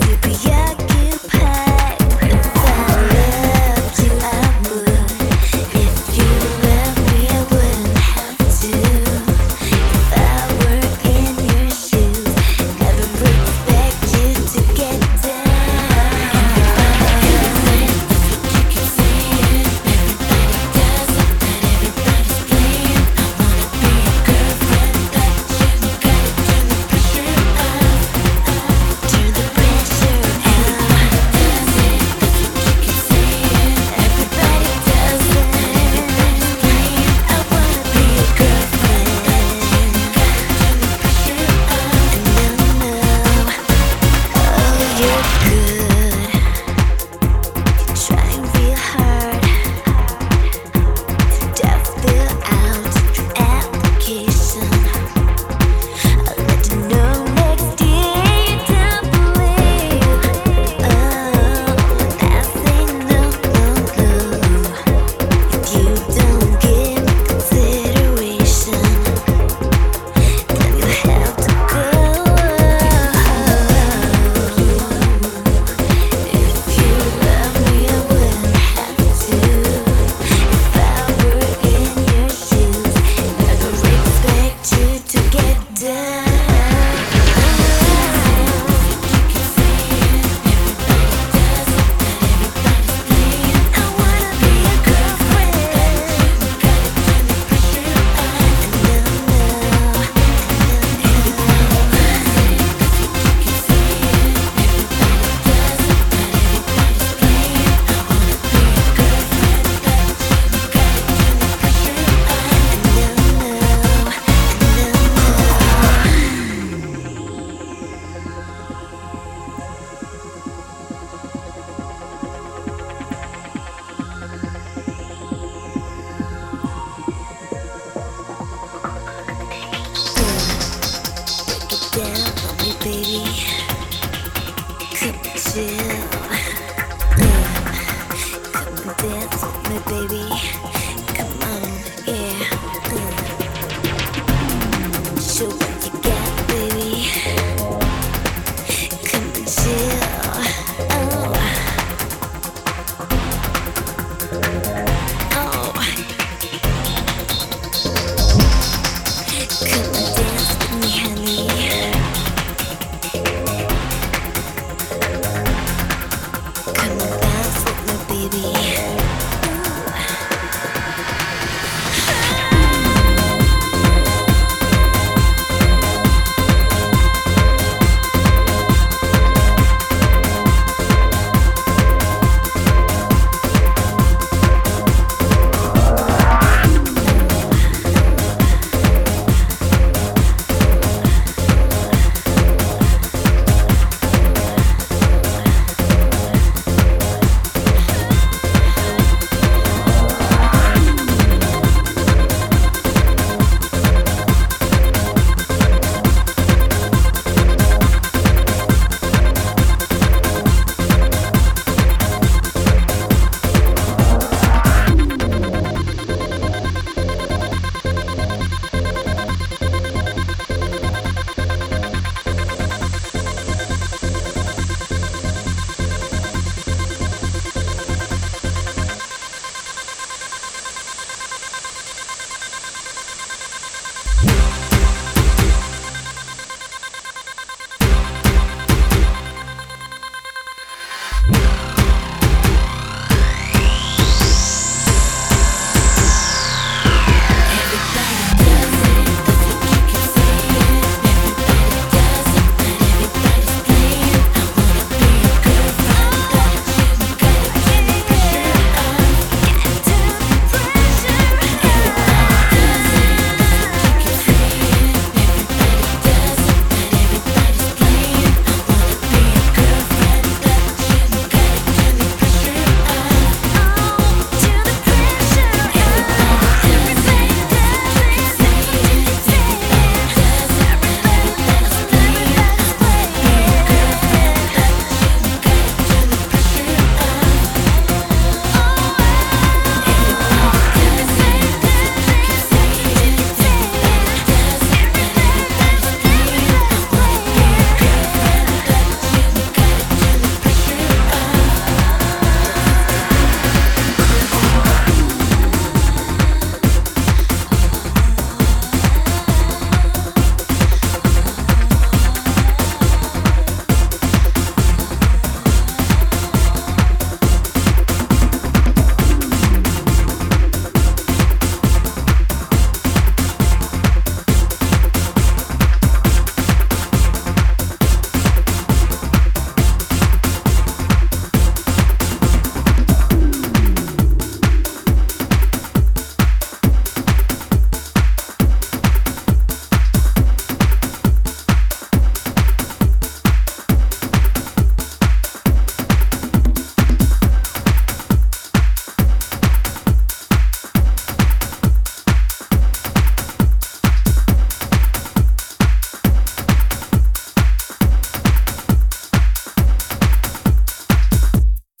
fit